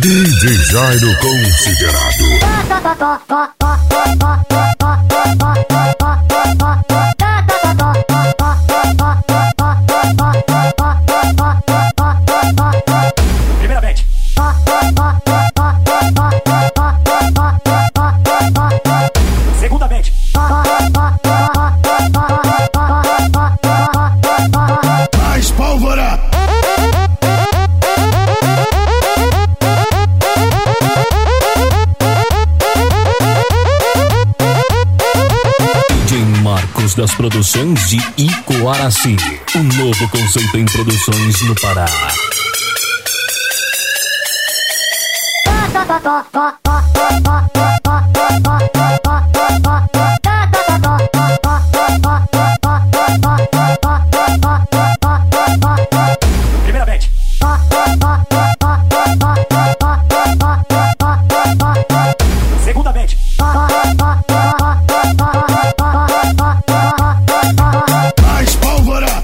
DJ Jairo Considerado. Das produções de Icoaraci, um novo conceito em produções no Pará. Primeiramente. Segundamente.